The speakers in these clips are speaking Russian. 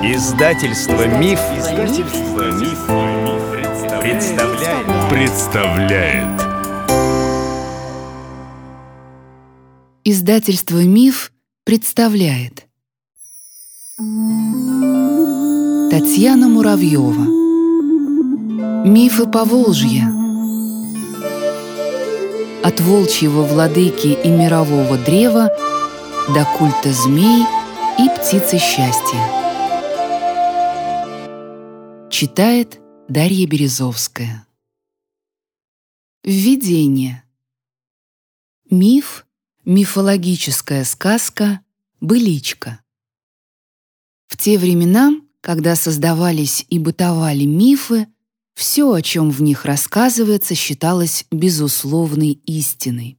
Издательство Миф, Издательство Миф, представляет. представляет. Издательство Миф представляет. Татьяна Муравьева. Мифы Поволжья. От волчьего владыки и мирового древа до культа змей и птицы счастья. Читает Дарья Березовская. Введение. Миф, мифологическая сказка, быличка. В те времена, когда создавались и бытовали мифы, все, о чем в них рассказывается, считалось безусловной истиной.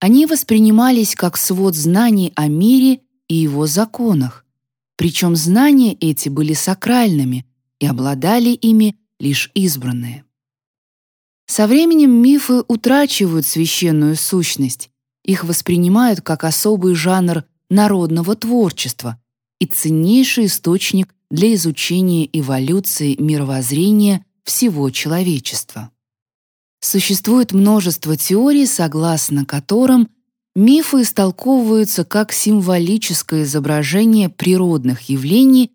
Они воспринимались как свод знаний о мире и его законах, причем знания эти были сакральными — и обладали ими лишь избранные. Со временем мифы утрачивают священную сущность, их воспринимают как особый жанр народного творчества и ценнейший источник для изучения эволюции мировоззрения всего человечества. Существует множество теорий, согласно которым мифы истолковываются как символическое изображение природных явлений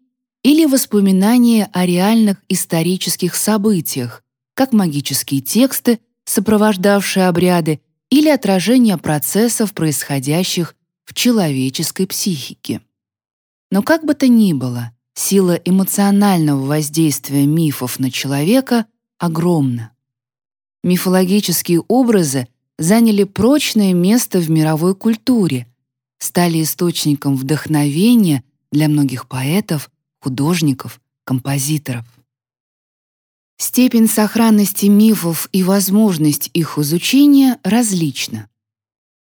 или воспоминания о реальных исторических событиях, как магические тексты, сопровождавшие обряды, или отражение процессов, происходящих в человеческой психике. Но как бы то ни было, сила эмоционального воздействия мифов на человека огромна. Мифологические образы заняли прочное место в мировой культуре, стали источником вдохновения для многих поэтов, художников, композиторов. Степень сохранности мифов и возможность их изучения различна.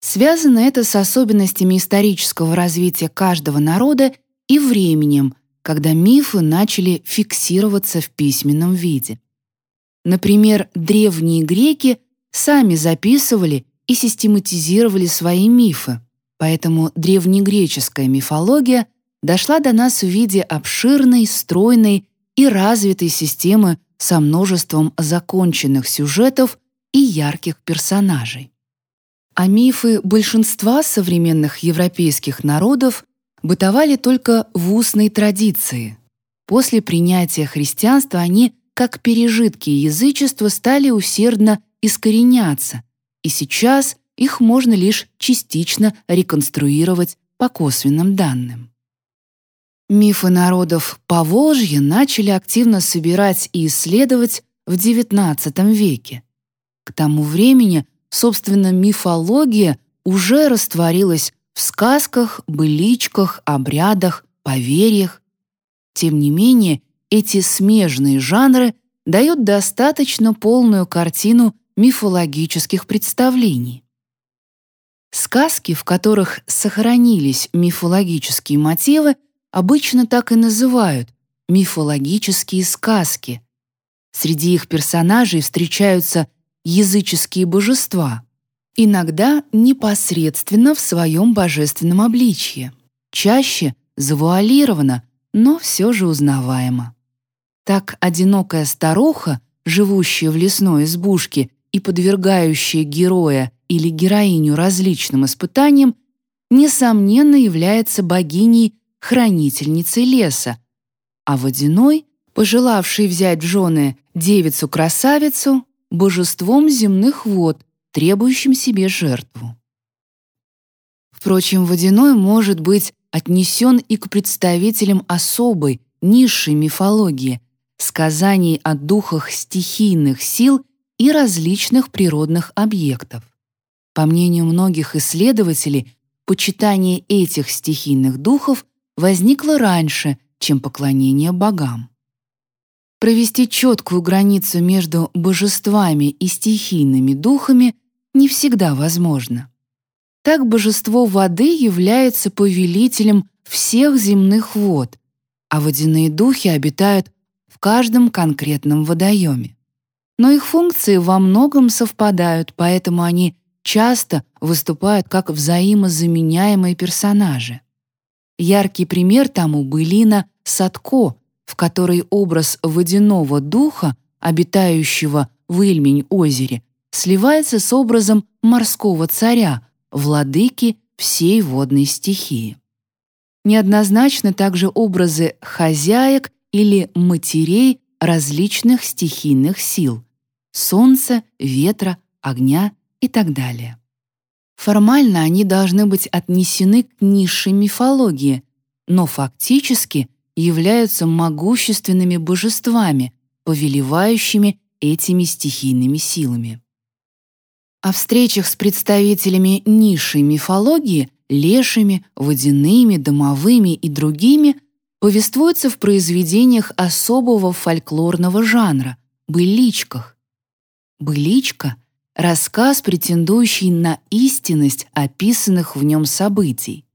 Связано это с особенностями исторического развития каждого народа и временем, когда мифы начали фиксироваться в письменном виде. Например, древние греки сами записывали и систематизировали свои мифы, поэтому древнегреческая мифология — дошла до нас в виде обширной, стройной и развитой системы со множеством законченных сюжетов и ярких персонажей. А мифы большинства современных европейских народов бытовали только в устной традиции. После принятия христианства они, как пережитки язычества, стали усердно искореняться, и сейчас их можно лишь частично реконструировать по косвенным данным. Мифы народов Поволжья начали активно собирать и исследовать в XIX веке. К тому времени, собственно, мифология уже растворилась в сказках, быличках, обрядах, поверьях. Тем не менее, эти смежные жанры дают достаточно полную картину мифологических представлений. Сказки, в которых сохранились мифологические мотивы, обычно так и называют — мифологические сказки. Среди их персонажей встречаются языческие божества, иногда непосредственно в своем божественном обличье, чаще завуалировано, но все же узнаваемо. Так одинокая старуха, живущая в лесной избушке и подвергающая героя или героиню различным испытаниям, несомненно является богиней хранительницей леса, а водяной, пожелавший взять в жены девицу-красавицу, божеством земных вод, требующим себе жертву. Впрочем, водяной может быть отнесен и к представителям особой, низшей мифологии, сказаний о духах стихийных сил и различных природных объектов. По мнению многих исследователей, почитание этих стихийных духов возникло раньше, чем поклонение богам. Провести четкую границу между божествами и стихийными духами не всегда возможно. Так божество воды является повелителем всех земных вод, а водяные духи обитают в каждом конкретном водоеме. Но их функции во многом совпадают, поэтому они часто выступают как взаимозаменяемые персонажи. Яркий пример тому былина Садко, в которой образ водяного духа, обитающего в Ильмень-озере, сливается с образом морского царя, владыки всей водной стихии. Неоднозначны также образы хозяек или матерей различных стихийных сил — солнца, ветра, огня и так далее. Формально они должны быть отнесены к низшей мифологии, но фактически являются могущественными божествами, повелевающими этими стихийными силами. О встречах с представителями низшей мифологии, лешими, водяными, домовыми и другими повествуется в произведениях особого фольклорного жанра — быличках. Быличка — рассказ, претендующий на истинность описанных в нем событий.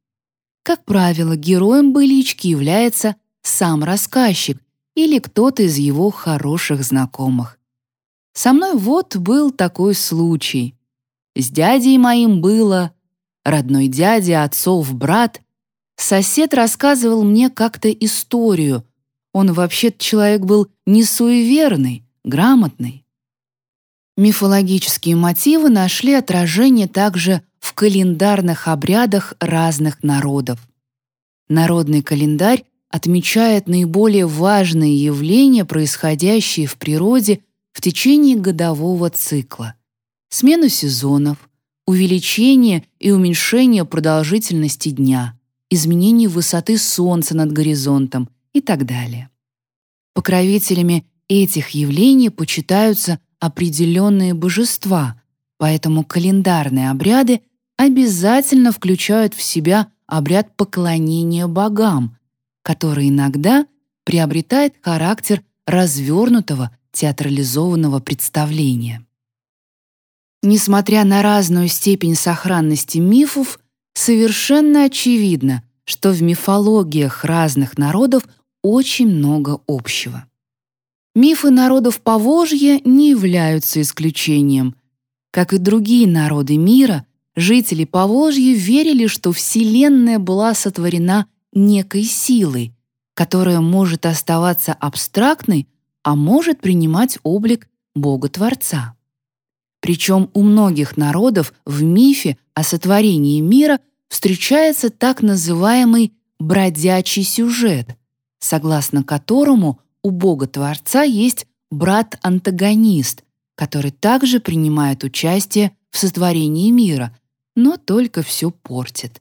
Как правило, героем былички является сам рассказчик или кто-то из его хороших знакомых. Со мной вот был такой случай. С дядей моим было, родной дядя, отцов брат. Сосед рассказывал мне как-то историю. Он вообще-то человек был не суеверный, грамотный. Мифологические мотивы нашли отражение также в календарных обрядах разных народов. Народный календарь отмечает наиболее важные явления, происходящие в природе в течение годового цикла. Смену сезонов, увеличение и уменьшение продолжительности дня, изменение высоты Солнца над горизонтом и так далее. Покровителями этих явлений почитаются определенные божества, поэтому календарные обряды обязательно включают в себя обряд поклонения богам, который иногда приобретает характер развернутого театрализованного представления. Несмотря на разную степень сохранности мифов, совершенно очевидно, что в мифологиях разных народов очень много общего. Мифы народов Поволжья не являются исключением. Как и другие народы мира, жители Поволжья верили, что Вселенная была сотворена некой силой, которая может оставаться абстрактной, а может принимать облик Бога-творца. Причем у многих народов в мифе о сотворении мира встречается так называемый «бродячий сюжет», согласно которому у Бога-творца есть брат-антагонист, который также принимает участие в сотворении мира, но только все портит.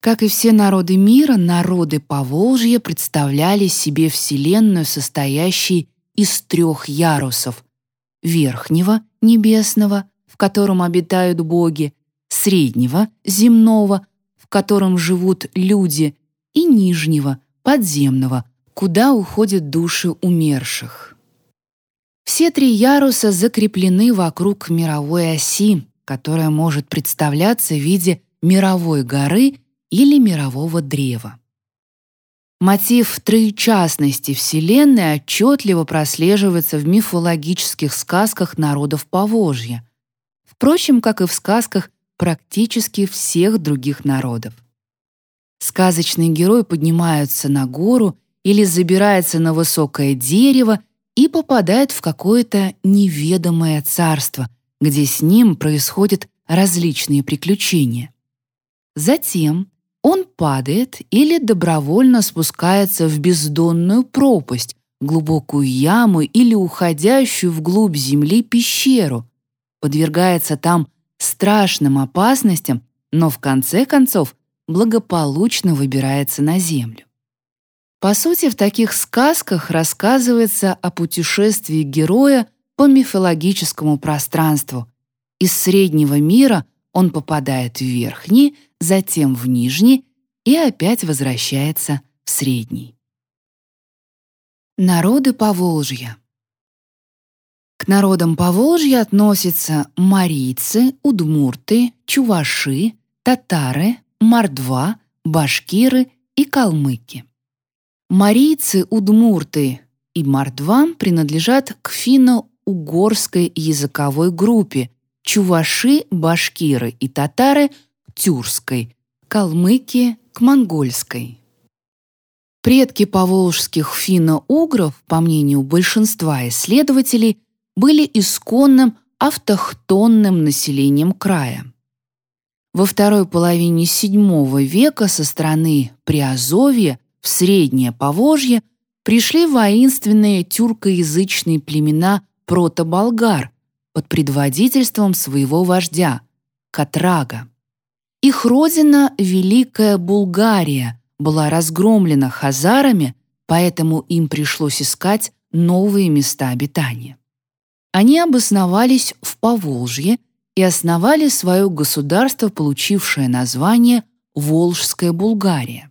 Как и все народы мира, народы Поволжья представляли себе Вселенную, состоящей из трех ярусов — верхнего, небесного, в котором обитают боги, среднего, земного, в котором живут люди, и нижнего, подземного, куда уходят души умерших. Все три яруса закреплены вокруг мировой оси, которая может представляться в виде мировой горы или мирового древа. Мотив троечастности Вселенной отчетливо прослеживается в мифологических сказках народов Поволжья, впрочем, как и в сказках практически всех других народов. Сказочный герой поднимается на гору или забирается на высокое дерево и попадает в какое-то неведомое царство, где с ним происходят различные приключения. Затем он падает или добровольно спускается в бездонную пропасть, глубокую яму или уходящую вглубь земли пещеру, подвергается там страшным опасностям, но в конце концов благополучно выбирается на землю. По сути, в таких сказках рассказывается о путешествии героя по мифологическому пространству. Из среднего мира он попадает в верхний, затем в нижний и опять возвращается в средний. Народы Поволжья К народам Поволжья относятся марийцы, удмурты, чуваши, татары, мордва, башкиры и калмыки. Марийцы, удмурты и мордвам принадлежат к финно-угорской языковой группе, чуваши, башкиры и татары — к тюркской, калмыки — к монгольской. Предки поволжских финно-угров, по мнению большинства исследователей, были исконным автохтонным населением края. Во второй половине VII века со стороны Приазовья в Среднее Поволжье пришли воинственные тюркоязычные племена протоболгар под предводительством своего вождя Катрага. Их родина, Великая Булгария, была разгромлена хазарами, поэтому им пришлось искать новые места обитания. Они обосновались в Поволжье и основали свое государство, получившее название Волжская Булгария.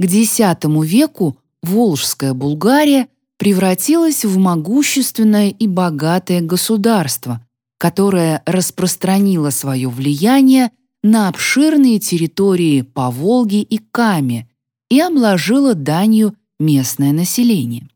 К X веку Волжская Булгария превратилась в могущественное и богатое государство, которое распространило свое влияние на обширные территории по Волге и Каме и обложило данью местное население.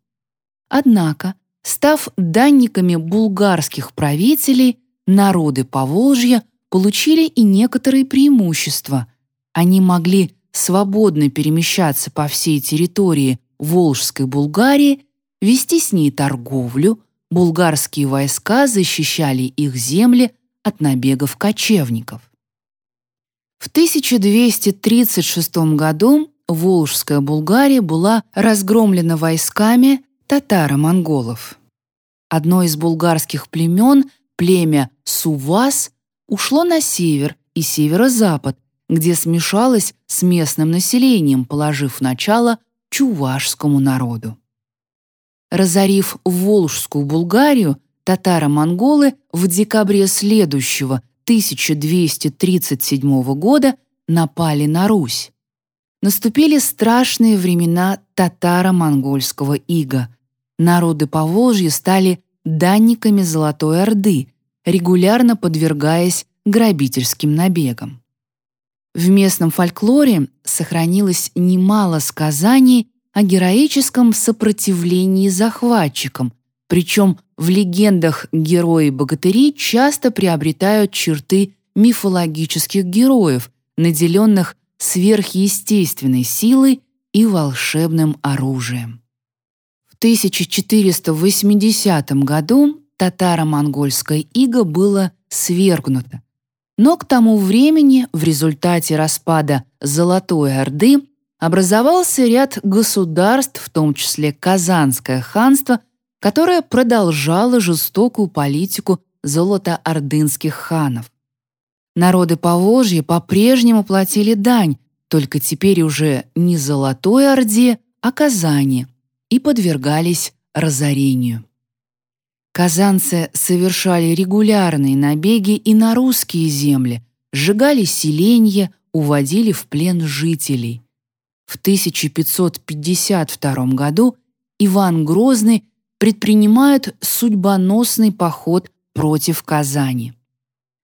Однако, став данниками булгарских правителей, народы Поволжья получили и некоторые преимущества. Они могли свободно перемещаться по всей территории Волжской Булгарии, вести с ней торговлю, булгарские войска защищали их земли от набегов кочевников. В 1236 году Волжская Булгария была разгромлена войсками татаро-монголов. Одно из булгарских племен, племя Сувас, ушло на север и северо-запад, где смешалось с местным населением, положив начало чувашскому народу. Разорив Волжскую Булгарию, татаро-монголы в декабре следующего 1237 года напали на Русь. Наступили страшные времена татаро-монгольского ига. Народы Поволжья стали данниками Золотой Орды, регулярно подвергаясь грабительским набегам. В местном фольклоре сохранилось немало сказаний о героическом сопротивлении захватчикам, причем в легендах герои-богатыри часто приобретают черты мифологических героев, наделенных сверхъестественной силой и волшебным оружием. В 1480 году татаро-монгольское иго было свергнуто, но к тому времени в результате распада Золотой Орды образовался ряд государств, в том числе Казанское ханство, которое продолжало жестокую политику золотоордынских ханов. Народы Поволжья по-прежнему платили дань, только теперь уже не Золотой Орде, а Казани, и подвергались разорению. Казанцы совершали регулярные набеги и на русские земли, сжигали селенья, уводили в плен жителей. В 1552 году Иван Грозный предпринимает судьбоносный поход против Казани.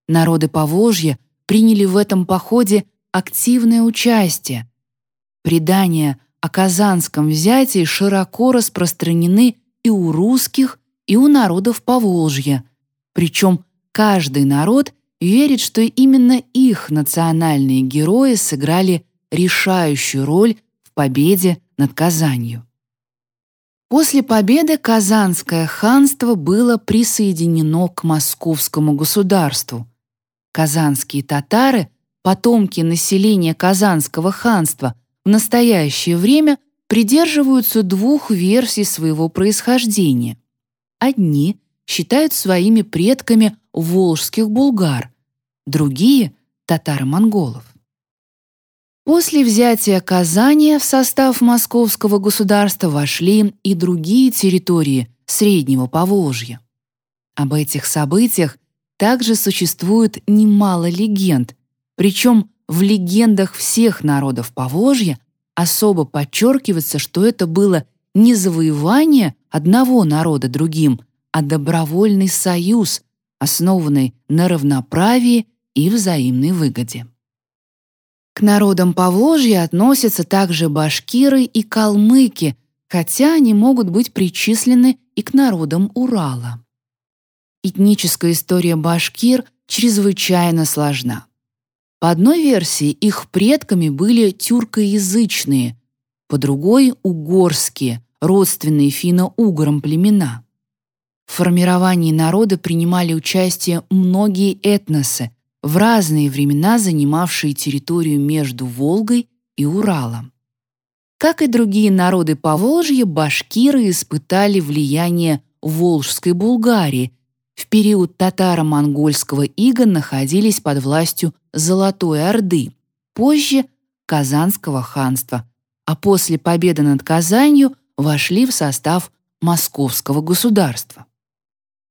Народы Поволжья приняли в этом походе активное участие. Предания о казанском взятии широко распространены и у русских, и у народов Поволжья. Причем каждый народ верит, что именно их национальные герои сыграли решающую роль в победе над Казанью. После победы Казанское ханство было присоединено к московскому государству. Казанские татары, потомки населения Казанского ханства, в настоящее время придерживаются двух версий своего происхождения. Одни считают своими предками волжских булгар, другие — татаро-монголов. После взятия Казани в состав московского государства вошли и другие территории Среднего Поволжья. Об этих событиях также существует немало легенд, причем в легендах всех народов Поволжья особо подчеркивается, что это было не завоевание одного народа другим, а добровольный союз, основанный на равноправии и взаимной выгоде. К народам Поволжья относятся также башкиры и калмыки, хотя они могут быть причислены и к народам Урала. Этническая история башкир чрезвычайно сложна. По одной версии, их предками были тюркоязычные, по другой — угорские, родственные финно-уграм племена. В формировании народа принимали участие многие этносы, в разные времена занимавшие территорию между Волгой и Уралом. Как и другие народы Поволжья, башкиры испытали влияние Волжской Булгарии. В период татаро-монгольского ига находились под властью Золотой Орды, позже — Казанского ханства, а после победы над Казанью вошли в состав Московского государства.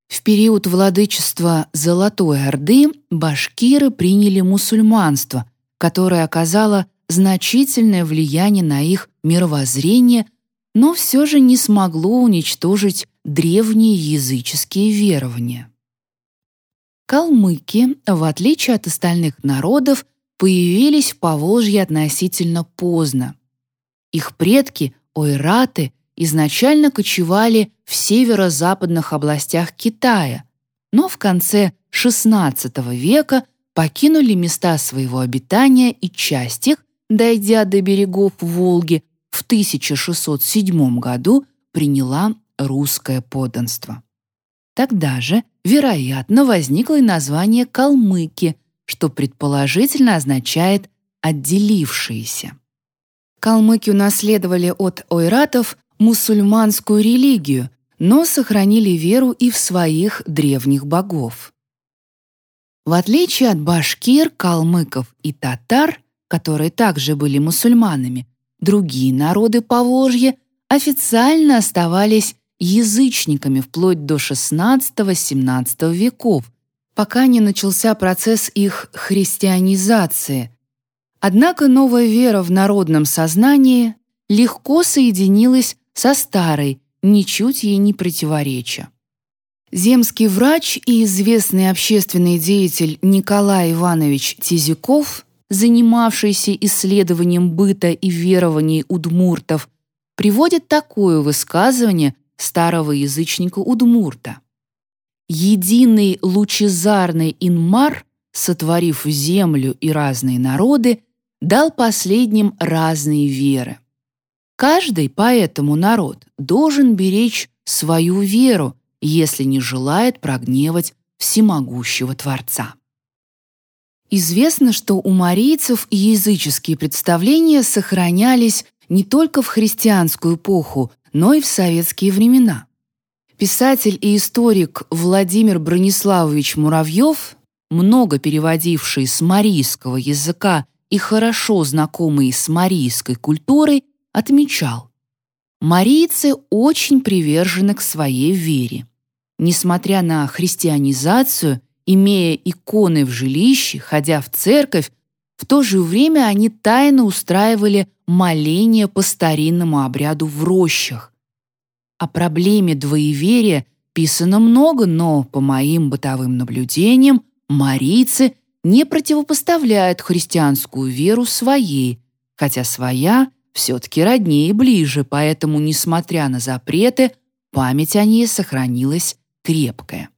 В период владычества Золотой Орды башкиры приняли мусульманство, которое оказало значительное влияние на их мировоззрение, но все же не смогло уничтожить древние языческие верования. Калмыки, в отличие от остальных народов, появились в Поволжье относительно поздно. Их предки, ойраты, изначально кочевали в северо-западных областях Китая, но в конце XVI века покинули места своего обитания и часть их, дойдя до берегов Волги, в 1607 году приняла русское подданство. Тогда же, вероятно, возникло и название «калмыки», что предположительно означает «отделившиеся». Калмыки унаследовали от ойратов мусульманскую религию, но сохранили веру и в своих древних богов. В отличие от башкир, калмыков и татар, которые также были мусульманами, другие народы Поволжья официально оставались язычниками вплоть до XVI-XVII веков, пока не начался процесс их христианизации. Однако новая вера в народном сознании легко соединилась со старой, ничуть ей не противореча. Земский врач и известный общественный деятель Николай Иванович Тизяков, занимавшийся исследованием быта и верований удмуртов, приводит такое высказывание старого язычника удмурта. «Единый лучезарный инмар, сотворив землю и разные народы, дал последним разные веры. Каждый поэтому народ должен беречь свою веру, если не желает прогневать всемогущего Творца. Известно, что у марийцев языческие представления сохранялись не только в христианскую эпоху, но и в советские времена. Писатель и историк Владимир Брониславович Муравьев, много переводивший с марийского языка и хорошо знакомый с марийской культурой, отмечал, марийцы очень привержены к своей вере. Несмотря на христианизацию, имея иконы в жилище, ходя в церковь, в то же время они тайно устраивали моления по старинному обряду в рощах. О проблеме двоеверия писано много, но, по моим бытовым наблюдениям, марийцы не противопоставляют христианскую веру своей, хотя своя все-таки роднее и ближе, поэтому, несмотря на запреты, память о ней сохранилась крепкая.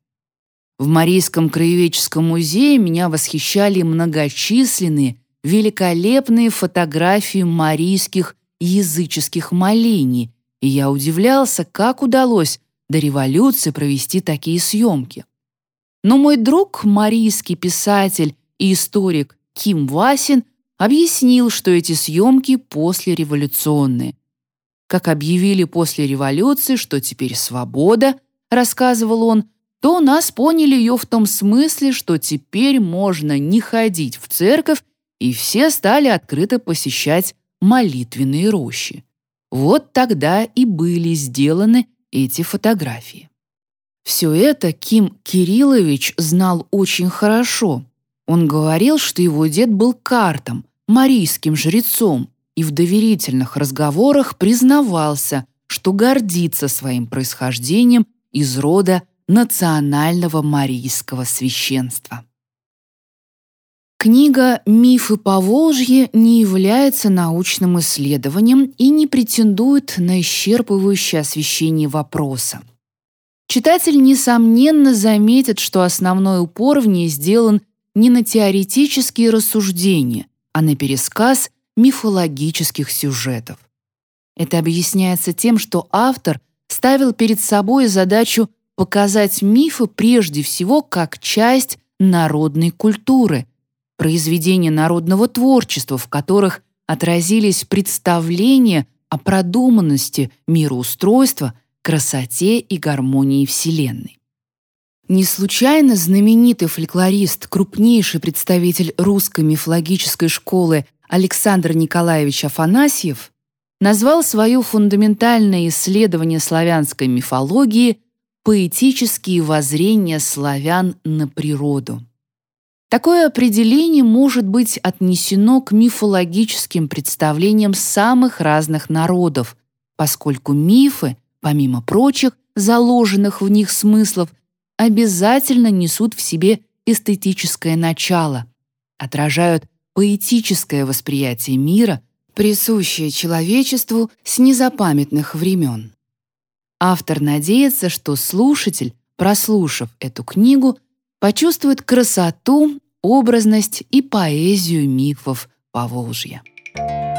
В Марийском краеведческом музее меня восхищали многочисленные, великолепные фотографии марийских языческих молений, и я удивлялся, как удалось до революции провести такие съемки. Но мой друг, марийский писатель и историк Ким Васин, объяснил, что эти съемки послереволюционные. Как объявили после революции, что теперь свобода, рассказывал он, то нас поняли ее в том смысле, что теперь можно не ходить в церковь, и все стали открыто посещать молитвенные рощи. Вот тогда и были сделаны эти фотографии. Все это Ким Кириллович знал очень хорошо. Он говорил, что его дед был картом, марийским жрецом и в доверительных разговорах признавался, что гордится своим происхождением из рода национального марийского священства. Книга «Мифы Поволжья» не является научным исследованием и не претендует на исчерпывающее освещение вопроса. Читатель, несомненно, заметит, что основной упор в ней сделан не на теоретические рассуждения, а на пересказ мифологических сюжетов. Это объясняется тем, что автор ставил перед собой задачу показать мифы прежде всего как часть народной культуры, произведения народного творчества, в которых отразились представления о продуманности мироустройства, красоте и гармонии Вселенной. Не случайно знаменитый фольклорист, крупнейший представитель русской мифологической школы Александр Николаевич Афанасьев назвал свое фундаментальное исследование славянской мифологии «Поэтические воззрения славян на природу». Такое определение может быть отнесено к мифологическим представлениям самых разных народов, поскольку мифы, помимо прочих заложенных в них смыслов, обязательно несут в себе эстетическое начало, отражают поэтическое восприятие мира – присущее человечеству с незапамятных времен. Автор надеется, что слушатель, прослушав эту книгу, почувствует красоту, образность и поэзию мифов Поволжья. Волжья.